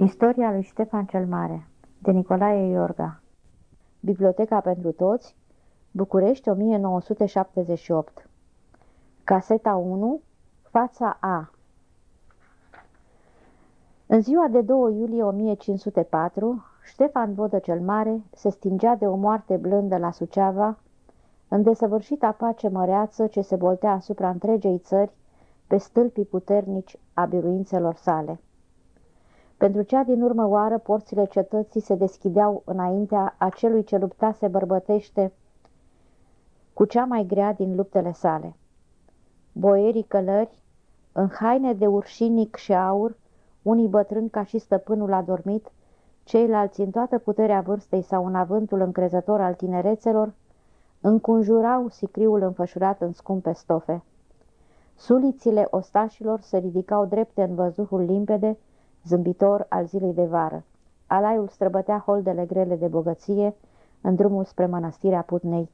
Istoria lui Ștefan cel Mare de Nicolae Iorga. Biblioteca pentru toți București 1978 Caseta 1 Fața A. În ziua de 2 iulie 1504, Ștefan Vodă cel Mare se stingea de o moarte blândă la Suceava, în desăvârșita pace măreață ce se boltea asupra întregei țări pe stâlpii puternici a biruințelor sale. Pentru cea din urmă oară, porțile cetății se deschideau înaintea acelui ce luptase bărbătește cu cea mai grea din luptele sale. Boierii călări, în haine de urșinic și aur, unii bătrâni ca și stăpânul adormit, ceilalți în toată puterea vârstei sau în avântul încrezător al tinerețelor, încunjurau sicriul înfășurat în scumpe stofe. Sulițile ostașilor se ridicau drepte în văzuhul limpede, zâmbitor al zilei de vară. Alaiul străbătea holdele grele de bogăție în drumul spre mănăstirea Putnei.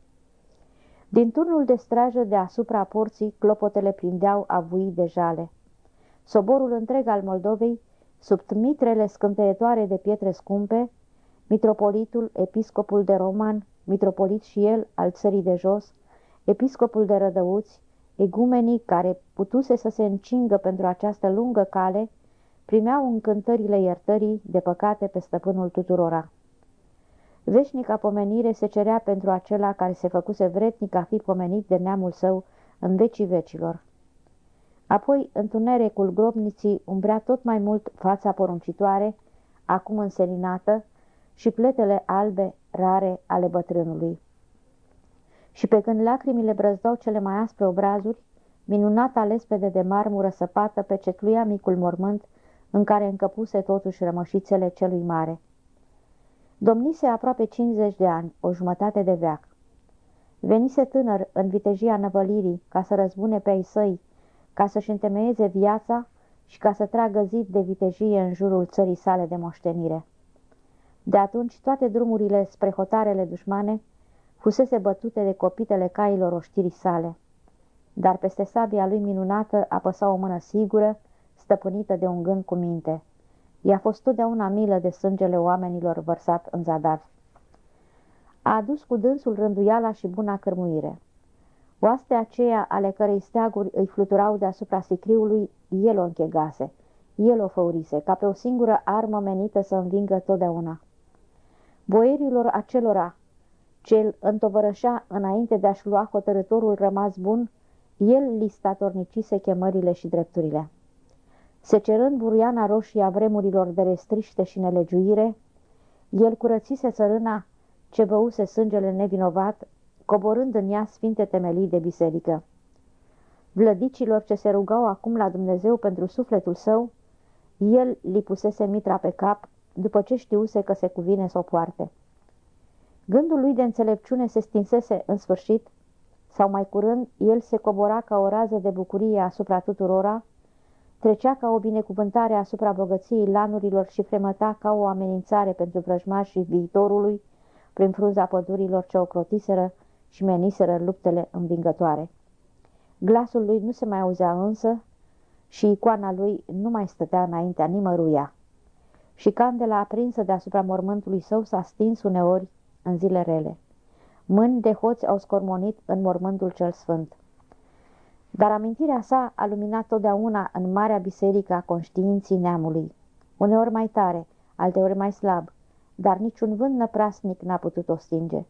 Din turnul de strajă deasupra porții, clopotele prindeau avui de jale. Soborul întreg al Moldovei, sub mitrele scânteietoare de pietre scumpe, mitropolitul, episcopul de Roman, mitropolit și el al țării de jos, episcopul de Rădăuți, egumenii care putuse să se încingă pentru această lungă cale, primeau încântările iertării de păcate pe stăpânul tuturora. Veșnica pomenire se cerea pentru acela care se făcuse vretnic a fi pomenit de neamul său în vecii vecilor. Apoi, întunericul grobniții umbrea tot mai mult fața poruncitoare, acum înselinată, și pletele albe, rare, ale bătrânului. Și pe când lacrimile brăzdau cele mai aspre obrazuri, minunata lespede de marmură săpată pecetluia micul mormânt în care încăpuse totuși rămășițele celui mare. Domnise aproape 50 de ani, o jumătate de veac. Venise tânăr în vitejia năvălirii ca să răzbune pe ai săi, ca să-și întemeieze viața și ca să tragă zid de vitejie în jurul țării sale de moștenire. De atunci toate drumurile spre hotarele dușmane fusese bătute de copitele cailor oștirii sale, dar peste sabia lui minunată apăsa o mână sigură stăpânită de un gând cu minte. I-a fost totdeauna milă de sângele oamenilor vărsat în zadar. A adus cu dânsul rânduiala și buna cărmuire. Oastea aceea ale cărei steaguri îi fluturau deasupra sicriului, el o închegase, el o făurise, ca pe o singură armă menită să învingă totdeauna. Boierilor acelora, cel întovărășea înainte de a-și lua hotărătorul rămas bun, el li statornicise chemările și drepturile. Secerând buriana roșie a vremurilor de restriște și nelegiuire, el curățise țărâna ce băuse sângele nevinovat, coborând în ea sfinte temelii de biserică. Vlădicilor ce se rugau acum la Dumnezeu pentru sufletul său, el li pusese mitra pe cap, după ce știuse că se cuvine să o poarte. Gândul lui de înțelepciune se stinsese în sfârșit, sau mai curând, el se cobora ca o rază de bucurie asupra tuturora, Trecea ca o binecuvântare asupra bogăției lanurilor și fremăta ca o amenințare pentru vrăjmașii viitorului prin frunza pădurilor ce o crotiseră și meniseră luptele învingătoare. Glasul lui nu se mai auzea însă și icoana lui nu mai stătea înaintea nimăruia. Și candela aprinsă deasupra mormântului său s-a stins uneori în zile rele. Mâini de hoți au scormonit în mormântul cel sfânt. Dar amintirea sa a luminat totdeauna în marea biserică a conștiinții neamului, uneori mai tare, alteori mai slab, dar niciun vânt năprasnic n-a putut o stinge.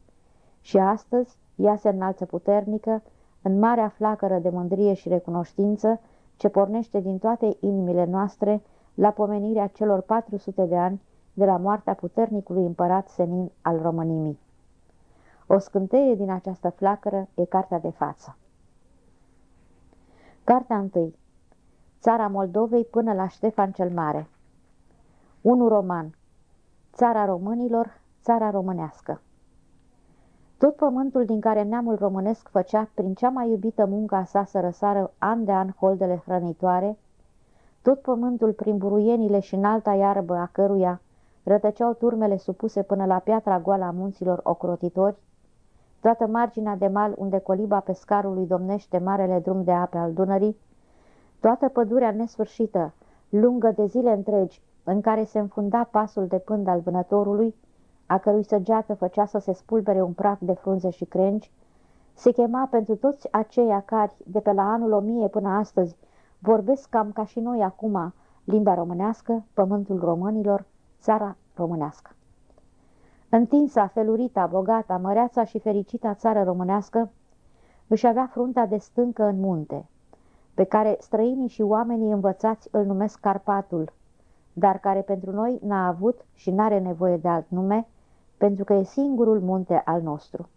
Și astăzi ea se înalță puternică în marea flacără de mândrie și recunoștință ce pornește din toate inimile noastre la pomenirea celor 400 de ani de la moartea puternicului împărat senin al românimii. O scânteie din această flacără e cartea de față. Cartea 1. Țara Moldovei până la Ștefan cel Mare. 1 roman. Țara românilor, țara românească. Tot pământul din care neamul românesc făcea prin cea mai iubită munca sa să răsară an de an holdele hrănitoare, tot pământul prin buruienile și înalta iarbă a căruia rătăceau turmele supuse până la piatra goală a munților ocrotitori, toată marginea de mal unde coliba pescarului domnește marele drum de ape al Dunării, toată pădurea nesfârșită, lungă de zile întregi, în care se înfunda pasul de pând al vânătorului, a cărui săgeată făcea să se spulbere un praf de frunze și crengi, se chema pentru toți aceia care, de pe la anul 1000 până astăzi, vorbesc cam ca și noi acum limba românească, pământul românilor, țara românească. Întinsa, felurita, bogata, măreața și fericita țară românească își avea fruntea de stâncă în munte, pe care străinii și oamenii învățați îl numesc Carpatul, dar care pentru noi n-a avut și n-are nevoie de alt nume, pentru că e singurul munte al nostru.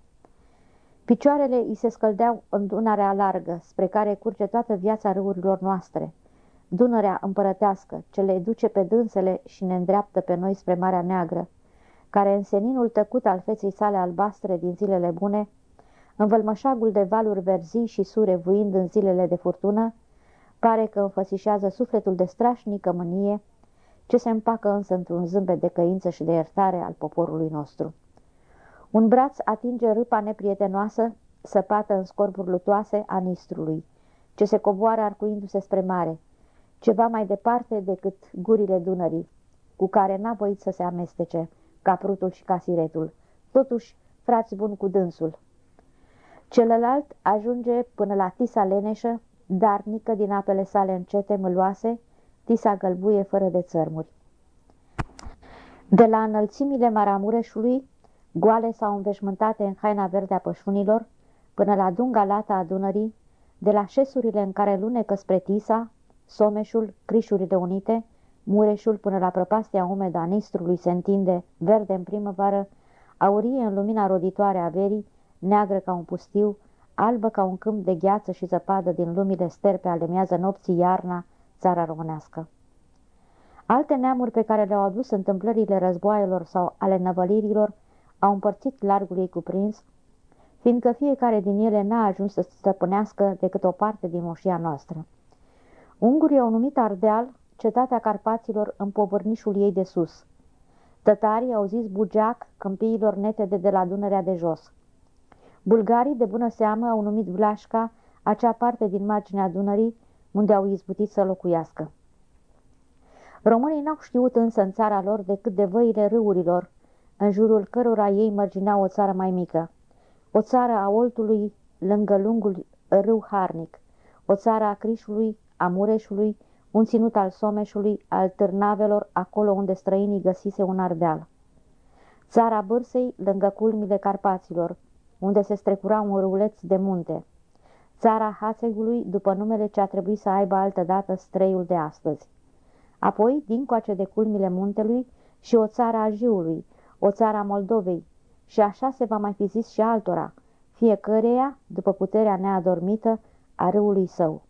Picioarele îi se scăldeau în Dunărea largă, spre care curge toată viața râurilor noastre. Dunărea împărătească, ce le duce pe dânsele și ne îndreaptă pe noi spre Marea Neagră, care în seninul tăcut al feței sale albastre din zilele bune, în vălmășagul de valuri verzi și sure vuind în zilele de furtună, pare că înfățișează sufletul de strașnică mânie, ce se împacă însă într-un zâmbet de căință și de iertare al poporului nostru. Un braț atinge râpa neprietenoasă, săpată în scorburi lutoase a nistrului, ce se coboară arcuindu-se spre mare, ceva mai departe decât gurile Dunării, cu care n-a voit să se amestece, ca prutul și ca siretul. Totuși, frați bun cu dânsul. Celălalt ajunge până la Tisa Leneșă, darnică din apele sale încete, mâloase, Tisa gălbuie fără de țărmuri. De la înălțimile Maramureșului, goale sau înveșmântate în haina verde a pășunilor, până la dunga lata a Dunării, de la șesurile în care lunecă spre Tisa, Someșul, Crișurile Unite, Mureșul până la prăpastia umedă a Nistrului se întinde, verde în primăvară, aurie în lumina roditoare a verii, neagră ca un pustiu, albă ca un câmp de gheață și zăpadă din lumile sterpe ale miază nopții iarna, țara românească. Alte neamuri pe care le-au adus întâmplările războaielor sau ale năvălirilor au împărțit largul ei cuprins, fiindcă fiecare din ele n-a ajuns să stăpânească decât o parte din moșia noastră. Ungurii au numit Ardeal cetatea Carpaților în povărnișul ei de sus. Tătarii au zis bugeac câmpiilor netede de la Dunărea de jos. Bulgarii, de bună seamă, au numit Vlașca acea parte din marginea Dunării unde au izbutit să locuiască. Românii n-au știut însă în țara lor decât de văile râurilor, în jurul cărora ei mărginea o țară mai mică, o țară a Oltului lângă lungul râu Harnic, o țară a Crișului, a Mureșului, un ținut al Someșului, al Târnavelor, acolo unde străinii găsise un ardeal. Țara Bârsei, lângă culmile Carpaților, unde se strecura un râuleț de munte. Țara Hațegului, după numele ce a trebuit să aibă altă dată streiul de astăzi. Apoi, dincoace de culmile muntelui, și o țară a Jiului, o țară a Moldovei, și așa se va mai fi zis și altora, fiecăreia după puterea neadormită a râului său.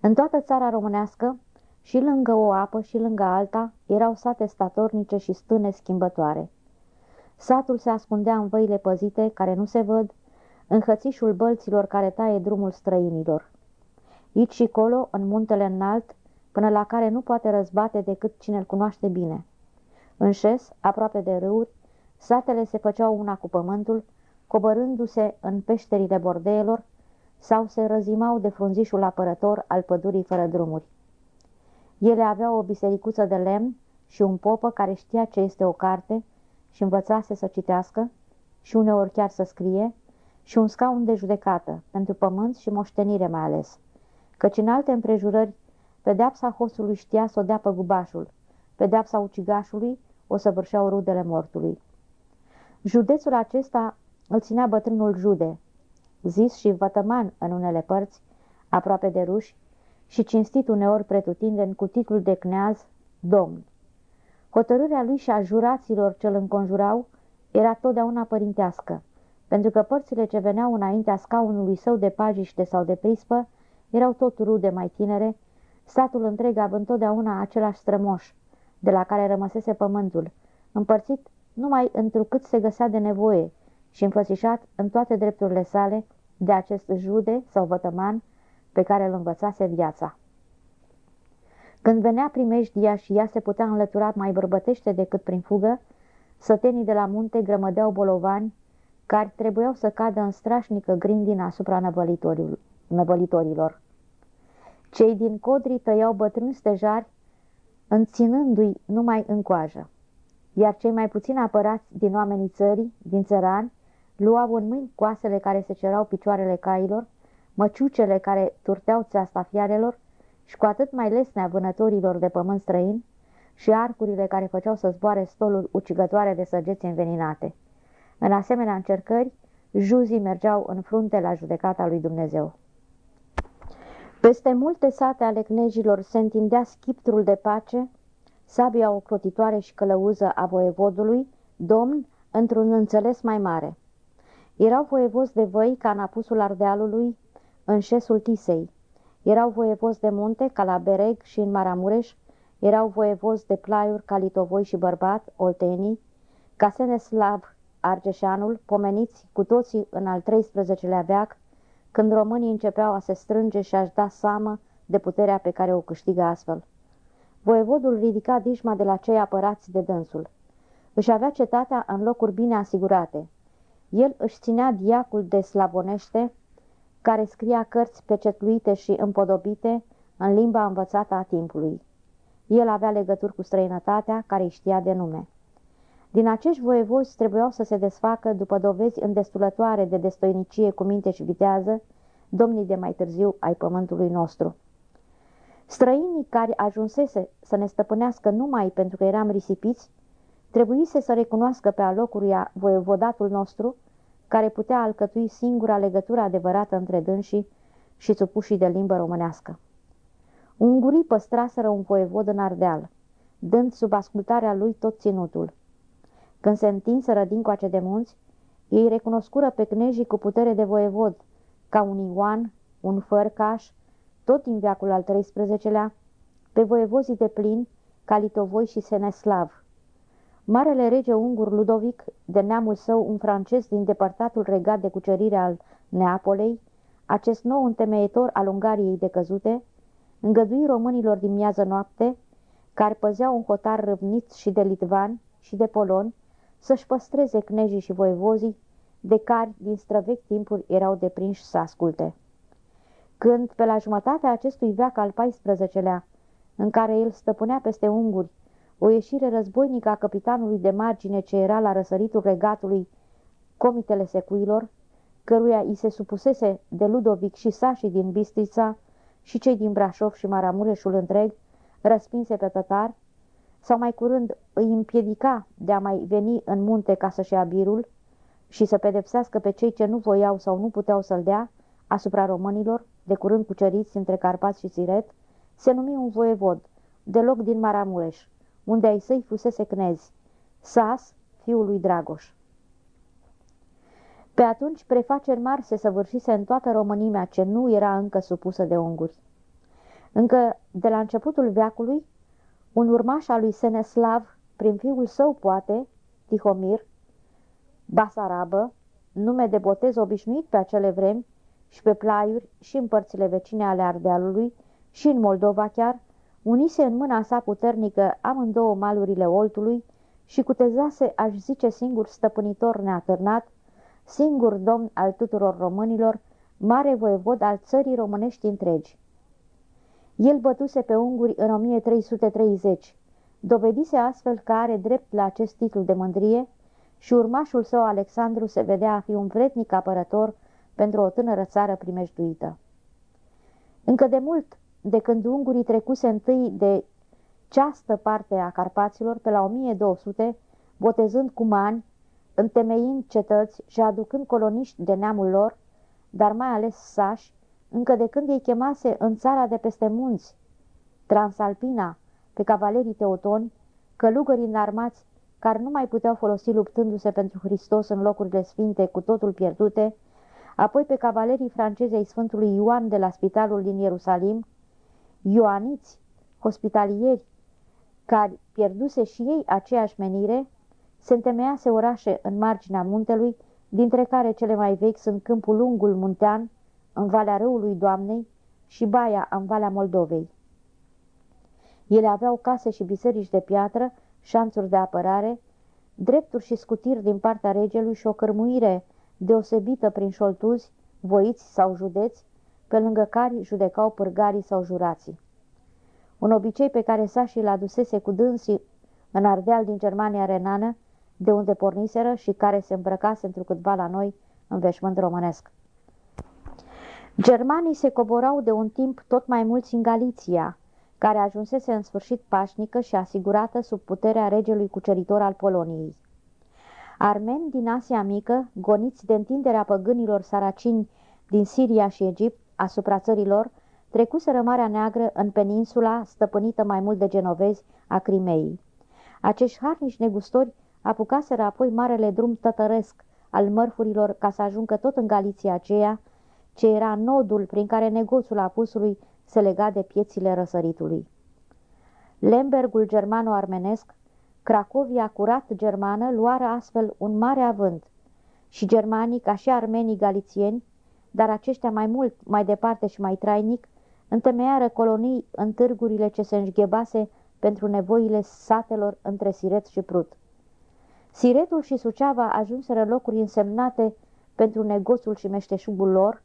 În toată țara românească, și lângă o apă și lângă alta, erau sate statornice și stâne schimbătoare. Satul se ascundea în văile păzite, care nu se văd, în hățișul bălților care taie drumul străinilor. Aici și colo, în muntele înalt, până la care nu poate răzbate decât cine îl cunoaște bine. În șes, aproape de râuri, satele se făceau una cu pământul, coborându-se în peșterile bordeelor, sau se răzimau de frunzișul apărător al pădurii fără drumuri. Ele aveau o bisericuță de lemn și un popă care știa ce este o carte și învățase să citească și uneori chiar să scrie și un scaun de judecată, pentru pământ și moștenire mai ales, căci în alte împrejurări pedeapsa hostului știa să o dea pe gubașul, pedeapsa ucigașului o săvârșeau rudele mortului. Județul acesta îl ținea bătrânul Jude, zis și vătăman în unele părți, aproape de ruși, și cinstit uneori pretutindeni cu titlul de cneaz, domn. Hotărârea lui și a juraților ce îl înconjurau era totdeauna părintească, pentru că părțile ce veneau înaintea scaunului său de pajiște sau de prispă erau tot rude mai tinere, statul întreg având totdeauna același strămoș, de la care rămăsese pământul, împărțit numai întrucât se găsea de nevoie și înfățișat în toate drepturile sale de acest jude sau vătăman pe care îl învățase viața. Când venea primejdia și ea se putea înlătura mai bărbătește decât prin fugă, sătenii de la munte grămădeau bolovani care trebuiau să cadă în strașnică grindină asupra năvălitorilor. Cei din codri tăiau bătrâni stejari înținându-i numai în coajă. Iar cei mai puțin apărați din oamenii țării, din țărani, luau în mâini coasele care se cerau picioarele cailor, măciucele care turteau țeasta fiarelor și cu atât mai lesnea vânătorilor de pământ străin și arcurile care făceau să zboare stolul ucigătoare de săgeți înveninate. În asemenea încercări, juzii mergeau în frunte la judecata lui Dumnezeu. Peste multe sate ale cnejilor se întindea schiptrul de pace, sabia ocrotitoare și călăuză a voievodului, domn, într-un înțeles mai mare. Erau voievozi de văi ca în apusul Ardealului, în șesul Tisei. Erau voievozi de munte ca la Bereg și în Maramureș, erau voievozi de plaiuri ca Litovoi și Bărbat, Oltenii, ca Seneslav, Argeșanul, pomeniți cu toții în al 13-lea veac, când românii începeau a se strânge și a-și da seamă de puterea pe care o câștigă astfel. Voievodul ridica dișma de la cei apărați de dânsul. Își avea cetatea în locuri bine asigurate. El își ținea diacul de slavonește, care scria cărți pecetluite și împodobite în limba învățată a timpului. El avea legături cu străinătatea, care îi știa de nume. Din acești voievozi trebuiau să se desfacă, după dovezi îndestulătoare de destoinicie cu minte și vitează, domnii de mai târziu ai pământului nostru. Străinii care ajunsese să ne stăpânească numai pentru că eram risipiți, trebuise să recunoască pe alocuria voievodatul nostru, care putea alcătui singura legătură adevărată între dânsii și supușii de limbă românească. Ungurii păstraseră un voievod în Ardeal, dând sub ascultarea lui tot ținutul. Când se întinseră dincoace de munți, ei recunoscură pe knejii cu putere de voievod, ca un Ioan, un Fărcaș, tot din veacul al XIII-lea, pe voievozii de plin, ca Litovoi și Seneslav. Marele rege ungur Ludovic, de neamul său un francez din depărtatul regat de cucerire al Neapolei, acest nou întemeietor al Ungariei decăzute, îngădui românilor din miază noapte, care păzeau un hotar râvnit și de litvani și de poloni, să-și păstreze cnejii și voievozii, de care din străvechi timpuri erau deprinși să asculte. Când, pe la jumătatea acestui veac al XIV-lea, în care el stăpânea peste unguri, o ieșire războinică a capitanului de margine ce era la răsăritul regatului comitele secuilor, căruia îi se supusese de Ludovic și sașii din Bistrița și cei din Brașov și Maramureșul întreg, răspinse pe tătar, sau mai curând îi împiedica de a mai veni în munte ca să-și ia birul și să pedepsească pe cei ce nu voiau sau nu puteau să-l dea asupra românilor, de curând cuceriți între Carpați și Siret, se numi un voievod, deloc din Maramureș, unde ai săi fusese cnezi, Sas, fiul lui Dragoș. Pe atunci prefaceri mari se săvârșise în toată Românimea ce nu era încă supusă de unguri. Încă de la începutul veacului, un urmaș al lui Seneslav, prin fiul său poate, Tihomir, Basarabă, nume de botez obișnuit pe acele vremi și pe plaiuri și în părțile vecine ale Ardealului și în Moldova chiar, unise în mâna sa puternică amândouă malurile Oltului și cutezase, aș zice singur stăpânitor neatârnat, singur domn al tuturor românilor, mare voievod al țării românești întregi. El bătuse pe unguri în 1330, dovedise astfel că are drept la acest titlu de mândrie și urmașul său Alexandru se vedea a fi un vretnic apărător pentru o tânără țară primejduită. Încă de mult, de când ungurii trecuse întâi de ceastă parte a Carpaților, pe la 1200, botezând cumani, întemeind cetăți și aducând coloniști de neamul lor, dar mai ales sași, încă de când ei chemase în țara de peste munți, Transalpina, pe cavalerii teotoni, călugării înarmați, care nu mai puteau folosi luptându-se pentru Hristos în locurile sfinte cu totul pierdute, apoi pe cavalerii francezei Sfântului Ioan de la spitalul din Ierusalim, ioaniți, hospitalieri, care pierduse și ei aceeași menire, se întemeiase orașe în marginea muntelui, dintre care cele mai vechi sunt Câmpul Lungul Muntean, în Valea Râului Doamnei și Baia, în Valea Moldovei. Ele aveau case și biserici de piatră, șanțuri de apărare, drepturi și scutiri din partea regelui și o cărmuire deosebită prin șoltuzi, voiți sau județi, pe lângă care judecau pârgarii sau jurații. un obicei pe care sașii l adusese cu dânsii în Ardeal din Germania Renană, de unde porniseră și care se îmbrăcase întrucâtva la noi în veșmânt românesc. Germanii se coborau de un timp tot mai mulți în Galiția, care ajunsese în sfârșit pașnică și asigurată sub puterea regelui cuceritor al Poloniei. Armeni din Asia Mică, goniți de întinderea păgânilor saracini din Siria și Egipt asupra țărilor, trecuseră Marea Neagră în peninsula stăpânită mai mult de genovezi a Crimeei. Acești harnici negustori apucaseră apoi marele drum tătăresc al mărfurilor ca să ajungă tot în Galiția aceea, ce era nodul prin care negoțul apusului se lega de piețile răsăritului. Lembergul germano-armenesc, Cracovia curat germană, luară astfel un mare avânt și germanii, ca și armenii galițieni, dar aceștia mai mult, mai departe și mai trainic, întemeiară colonii în târgurile ce se înșghebase pentru nevoile satelor între Siret și Prut. Siretul și Suceava ajunseră locuri însemnate pentru negoțul și meșteșugul lor,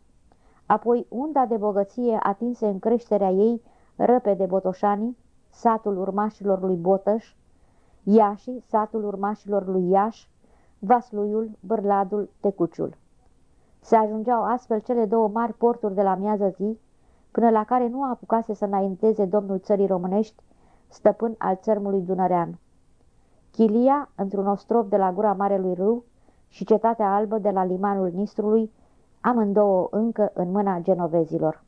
apoi unda de bogăție atinse în creșterea ei răpe de Botoșanii, satul urmașilor lui Botăș, Iași, satul urmașilor lui Iaș, Vasluiul, Bărladul, Tecuciul. Se ajungeau astfel cele două mari porturi de la miază zi, până la care nu apucase să înainteze domnul țării românești, stăpân al țărmului Dunărean. Chilia, într-un ostrov de la gura Marelui Râu, și cetatea albă de la limanul Nistrului, amândouă încă în mâna genovezilor.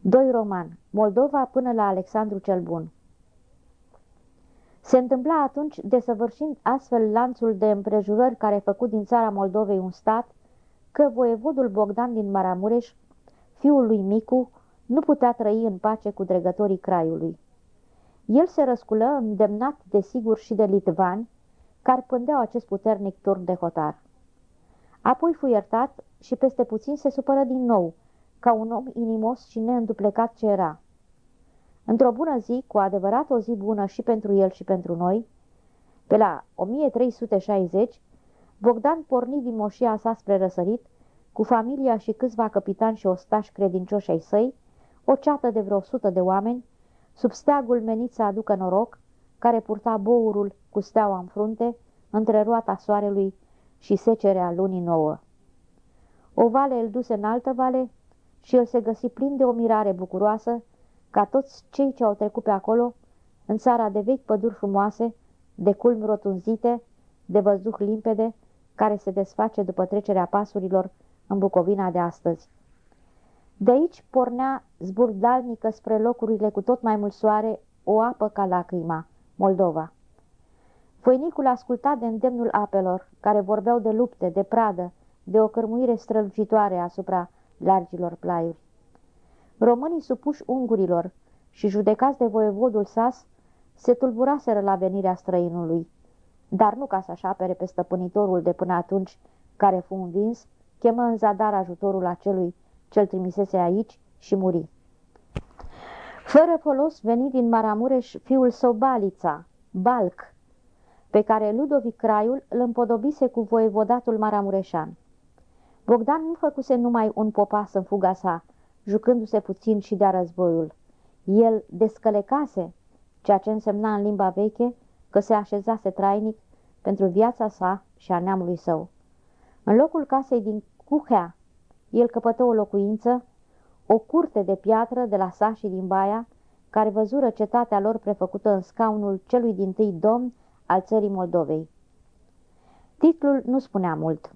2 roman. Moldova până la Alexandru cel Bun Se întâmpla atunci, desăvârșind astfel lanțul de împrejurări care făcut din țara Moldovei un stat, că voievodul Bogdan din Maramureș, fiul lui Micu, nu putea trăi în pace cu dregătorii craiului. El se răsculă îndemnat de sigur și de litvani, care pândeau acest puternic turn de hotar. Apoi fu iertat și peste puțin se supără din nou, ca un om inimos și neînduplecat ce era. Într-o bună zi, cu adevărat o zi bună și pentru el și pentru noi, pe la 1360, Bogdan porni din moșia sa spre răsărit, cu familia și câțiva capitani și ostași credincioși ai săi, o ceată de vreo sută de oameni, sub steagul menit să aducă noroc, care purta bourul cu steaua în frunte, între roata soarelui și secerea lunii nouă. O vale îl duse în altă vale și el se găsi plin de o mirare bucuroasă, ca toți cei ce au trecut pe acolo, în țara de vechi păduri frumoase, de culmi rotunzite, de văzduh limpede, care se desface după trecerea pasurilor în Bucovina de astăzi. De aici pornea zburdalnică spre locurile cu tot mai mult soare o apă ca lacrima, Moldova. Voinicul asculta de îndemnul apelor, care vorbeau de lupte, de pradă, de o cărmuire strălucitoare asupra largilor plaiuri. Românii supuși ungurilor și judecați de voievodul Sas se tulburaseră la venirea străinului, dar nu ca să-și apere pe stăpânitorul de până atunci care fu învins, chemă în zadar ajutorul acelui ce-l trimisese aici și muri. Fără folos veni din Maramureș fiul său Balița, Balc, pe care Ludovic Craiul îl împodobise cu voievodatul maramureșan. Bogdan nu făcuse numai un popas în fuga sa, jucându-se puțin și de-a războiul. El descălecase, ceea ce însemna în limba veche că se așezase trainic pentru viața sa și a neamului său. În locul casei din Cuhea, el căpătă o locuință, o curte de piatră de la sașii din Baia, care văzură cetatea lor prefăcută în scaunul celui din tâi domn al țării Moldovei. Titlul nu spunea mult.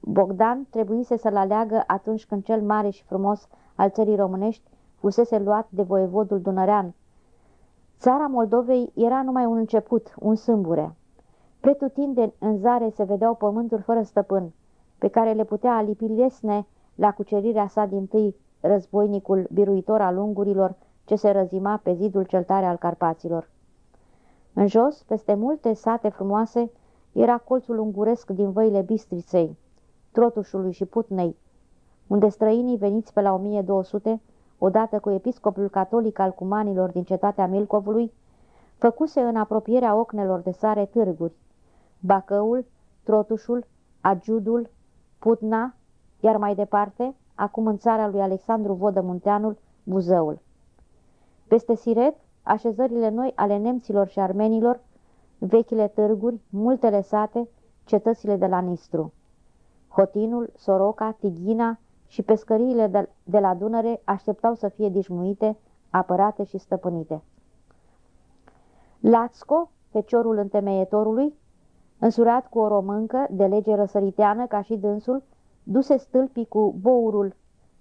Bogdan trebuise să-l aleagă atunci când cel mare și frumos al țării românești fusese luat de voievodul Dunărean. Țara Moldovei era numai un început, un sâmbure. Pretutindeni în zare se vedeau pământuri fără stăpân, pe care le putea alipi lesne la cucerirea sa din tâi războinicul biruitor al ungurilor ce se răzima pe zidul cel tare al Carpaților. În jos, peste multe sate frumoase, era colțul unguresc din văile Bistriței, Trotușului și Putnei, unde străinii veniți pe la 1200, odată cu episcopul catolic al cumanilor din cetatea Milcovului, făcuse în apropierea ocnelor de sare târguri, Bacăul, Trotușul, Agiudul, Putna, iar mai departe, acum în țara lui Alexandru Vodă Munteanul, Buzăul. Peste Siret, așezările noi ale nemților și armenilor, vechile târguri, multele sate, cetățile de la Nistru. Hotinul, Soroca, Tighina și pescăriile de, de la Dunăre așteptau să fie dișmuite, apărate și stăpânite. Lațco, feciorul întemeietorului, însurat cu o româncă de lege răsăriteană ca și dânsul, duse stâlpii cu bourul,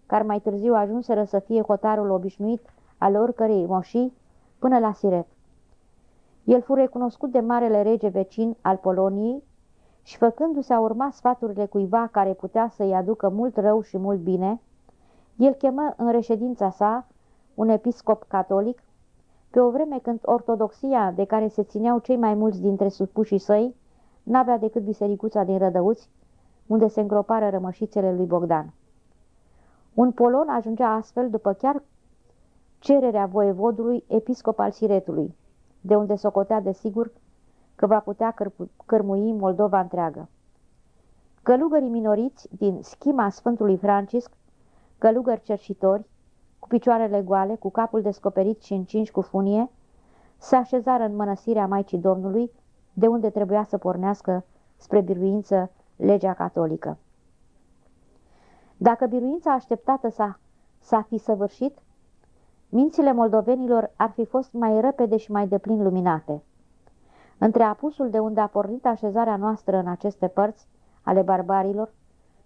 care mai târziu ajunseră să fie hotarul obișnuit al oricărei moșii, până la Siret. El fu recunoscut de marele rege vecin al Poloniei și făcându-se a urma sfaturile cuiva care putea să-i aducă mult rău și mult bine, el chemă în reședința sa un episcop catolic, pe o vreme când ortodoxia de care se țineau cei mai mulți dintre supușii săi n-avea decât bisericuța din Rădăuți, unde se îngropară rămășițele lui Bogdan. Un polon ajungea astfel după chiar cererea voievodului episcop al Siretului, de unde socotea de sigur că va putea cărmui Moldova întreagă. Călugării minoriți din schima Sfântului Francisc, călugări cerșitori, cu picioarele goale, cu capul descoperit și încinși cu funie, se așezară în mănăstirea Maicii Domnului, de unde trebuia să pornească spre biruință legea catolică. Dacă biruința așteptată s-a fi săvârșit, mințile moldovenilor ar fi fost mai repede și mai deplin luminate. Între apusul de unde a pornit așezarea noastră în aceste părți ale barbarilor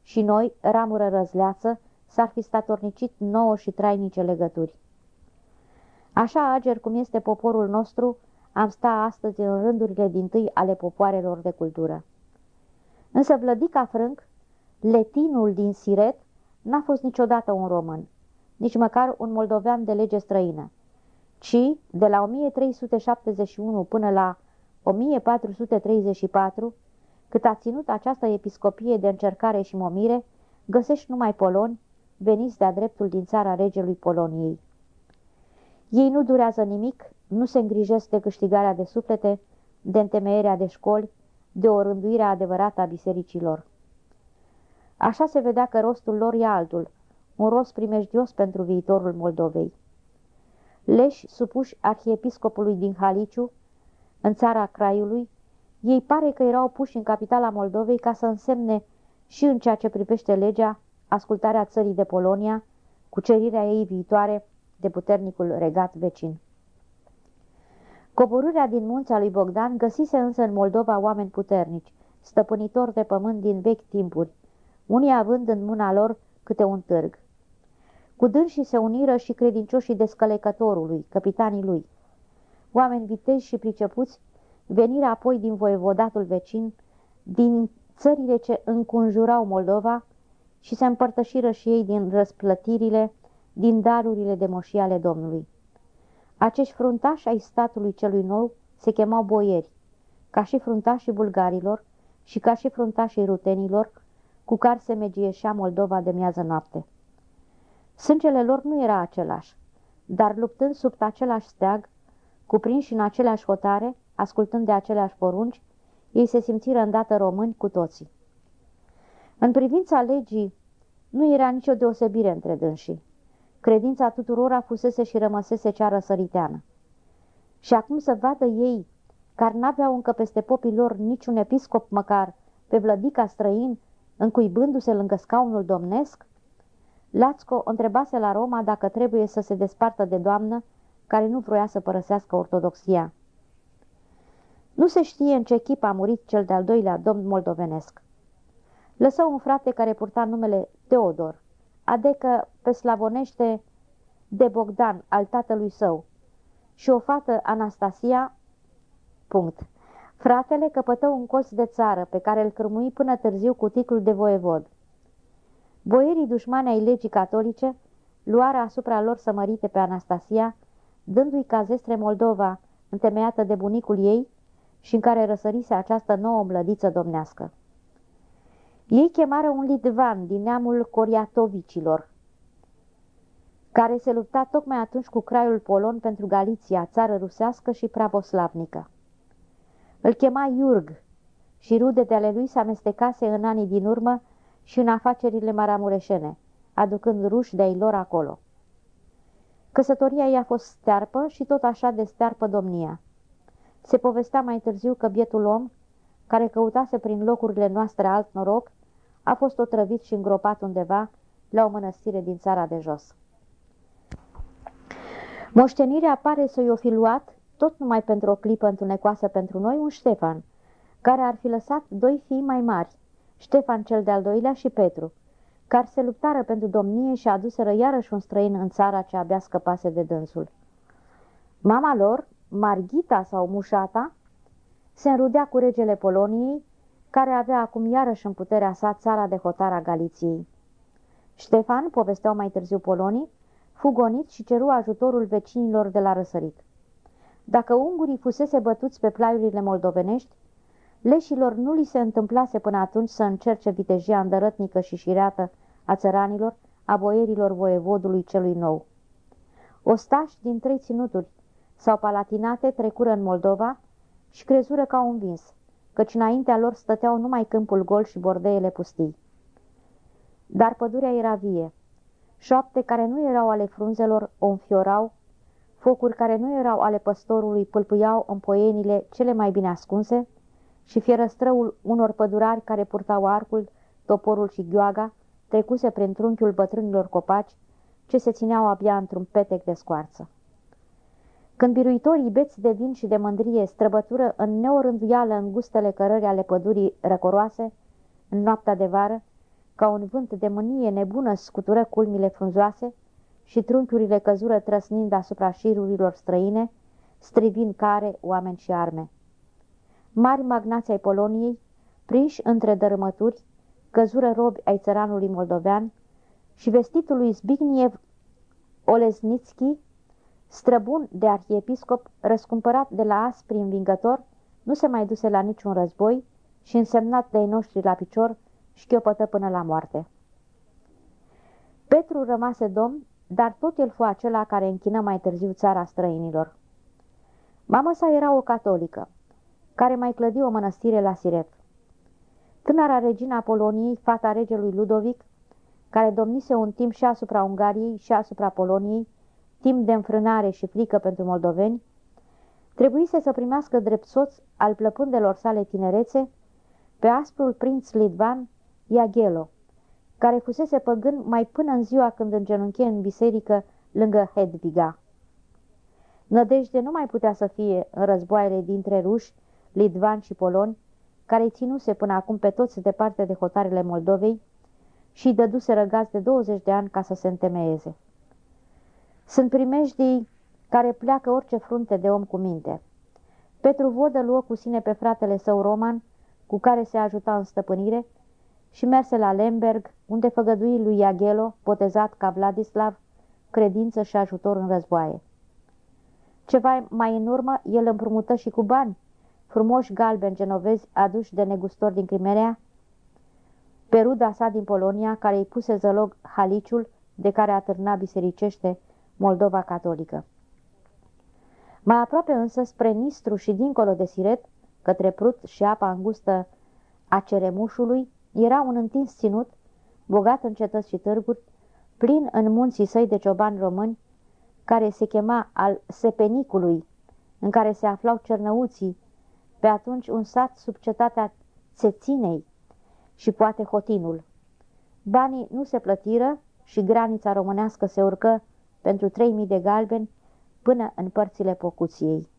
și noi, ramură răzleață, s-ar fi statornicit nouă și trainice legături. Așa ager cum este poporul nostru, am sta astăzi în rândurile din tâi ale popoarelor de cultură. Însă Vlădica Frânc, letinul din Siret, n-a fost niciodată un român, nici măcar un moldovean de lege străină, ci de la 1371 până la 1434, cât a ținut această episcopie de încercare și momire, găsești numai poloni, veniți de-a dreptul din țara regelui Poloniei. Ei nu durează nimic, nu se îngrijesc de câștigarea de suflete, de întemeierea de școli, de o rânduire adevărată a bisericilor. Așa se vedea că rostul lor e altul, un rost primejdios pentru viitorul Moldovei. Leși supuși arhiepiscopului din Haliciu, în țara Craiului, ei pare că erau puși în capitala Moldovei ca să însemne și în ceea ce privește legea ascultarea țării de Polonia, cucerirea ei viitoare de puternicul regat vecin. Coborârea din munța lui Bogdan găsise însă în Moldova oameni puternici, stăpânitori de pământ din vechi timpuri, unii având în mâna lor câte un târg. Cu dânsii se uniră și credincioșii descălecătorului, capitanii lui. Oameni viteji și pricepuți veniră apoi din voievodatul vecin, din țările ce înconjurau Moldova și se împărtășiră și ei din răsplătirile, din darurile de moșii ale Domnului. Acești fruntași ai statului celui nou se chemau boieri, ca și fruntașii bulgarilor și ca și fruntașii rutenilor, cu care se megieșea Moldova de miază noapte. Sângele lor nu era același, dar luptând sub același steag, cuprinși în aceleași hotare, ascultând de aceleași porunci, ei se simțiră îndată români cu toții. În privința legii nu era nicio deosebire între dânsii. Credința tuturora fusese și rămăsese cea răsăriteană. Și acum să vadă ei, care n-aveau încă peste popii lor niciun episcop măcar, pe vlădica străin, încuibându-se lângă scaunul domnesc, Lațco întrebase la Roma dacă trebuie să se despartă de doamnă care nu vroia să părăsească ortodoxia. Nu se știe în ce chip a murit cel de-al doilea domn moldovenesc. Lăsă un frate care purta numele Teodor, adică pe slavonește de Bogdan, al tatălui său, și o fată Anastasia, punct. Fratele căpătă un colț de țară pe care îl cârmui până târziu cu titlul de voievod. Boierii dușmani ai legii catolice luarea asupra lor să mărite pe Anastasia, dându-i ca zestre Moldova, întemeiată de bunicul ei și în care răsărise această nouă mlădiță domnească. Ei chemară un litvan din neamul coriatovicilor, care se lupta tocmai atunci cu craiul polon pentru Galiția, țară rusească și pravoslavnică. Îl chema Iurg și rudete ale lui se amestecase în anii din urmă și în afacerile maramureșene, aducând ruși de-ai lor acolo. Căsătoria i-a fost stearpă și tot așa de stearpă domnia. Se povestea mai târziu că bietul om, care căutase prin locurile noastre alt noroc, a fost otrăvit și îngropat undeva la o mănăstire din țara de jos. Moștenirea pare să i-o fi luat, tot numai pentru o clipă întunecoasă pentru noi, un Ștefan, care ar fi lăsat doi fii mai mari, Ștefan cel de-al doilea și Petru, care se luptară pentru domnie și aduseră iarăși un străin în țara ce abia scăpase de dânsul. Mama lor, Margita sau Mușata, se înrudea cu regele Poloniei, care avea acum iarăși în puterea sa țara de hotara Galiției. Ștefan, povesteau mai târziu polonii, fu gonit și ceru ajutorul vecinilor de la răsărit. Dacă ungurii fusese bătuți pe plaiurile moldovenești, leșilor nu li se întâmplase până atunci să încerce vitejia îndărătnică și șireată a țăranilor, a boierilor voievodului celui nou. Ostași din trei ținuturi sau palatinate trecură în Moldova și crezură că au învins, căci înaintea lor stăteau numai câmpul gol și bordeele pustii. Dar pădurea era vie. Șoapte care nu erau ale frunzelor o înfiorau, focuri care nu erau ale păstorului pâlpâiau în poienile cele mai bine ascunse și fierăstrăul unor pădurari care purtau arcul, toporul și gheoaga, trecuse prin trunchiul bătrânilor copaci, ce se țineau abia într-un petec de scoarță. Când biruitorii beți de vin și de mândrie străbătură în neorânduială în gustele cărări ale pădurii răcoroase, în noaptea de vară, ca un vânt de mânie nebună scutură culmile frunzoase și trunchiurile căzură trăsnind asupra șirurilor străine, strivind care, oameni și arme. Mari magnați ai Poloniei, prinși între dărâmături, căzură robi ai țăranului moldovean și vestitul lui Zbigniew Olesnitski, străbun de arhiepiscop, răscumpărat de la aspri învingător, nu se mai duse la niciun război și însemnat de-ai noștri la picior, șchiopătă până la moarte. Petru rămase domn, dar tot el fu acela care închină mai târziu țara străinilor. Mama sa era o catolică, care mai clădi o mănăstire la Siret. Tânăra regina Poloniei, fata regelui Ludovic, care domnise un timp și asupra Ungariei și asupra Poloniei, timp de înfrânare și frică pentru moldoveni, trebuise să primească drept soț al plăpândelor sale tinerețe pe asprul prinț Lidvan Iaghelo, care fusese păgân mai până în ziua când îngenunche în biserică lângă Hedviga. Nădejde nu mai putea să fie în războaiele dintre ruși, lidvan și poloni, care îi ținuse până acum pe toți departe de hotarele Moldovei și îi dăduse răgați de 20 de ani ca să se întemeieze. Sunt primejdii care pleacă orice frunte de om cu minte. Petru Vodă luă cu sine pe fratele său Roman, cu care se ajuta în stăpânire, și merse la Lemberg, unde făgădui lui Iaghelo, botezat ca Vladislav, credință și ajutor în războaie. Ceva mai în urmă, el împrumută și cu bani, frumoși galbeni genovezi aduși de negustori din Crimerea, pe ruda sa din Polonia, care îi puse zălog haliciul de care atârna bisericește Moldova catolică. Mai aproape însă, spre Nistru și dincolo de Siret, către Prut și apa îngustă a Ceremușului, era un întins ținut, bogat în cetăți și târguri, plin în munții săi de ciobani români, care se chema al Sepenicului, în care se aflau cernăuții, pe atunci un sat sub cetatea Țeținei și poate Hotinul. Banii nu se plătiră și granița românească se urcă pentru 3000 de galbeni până în părțile Pocuției.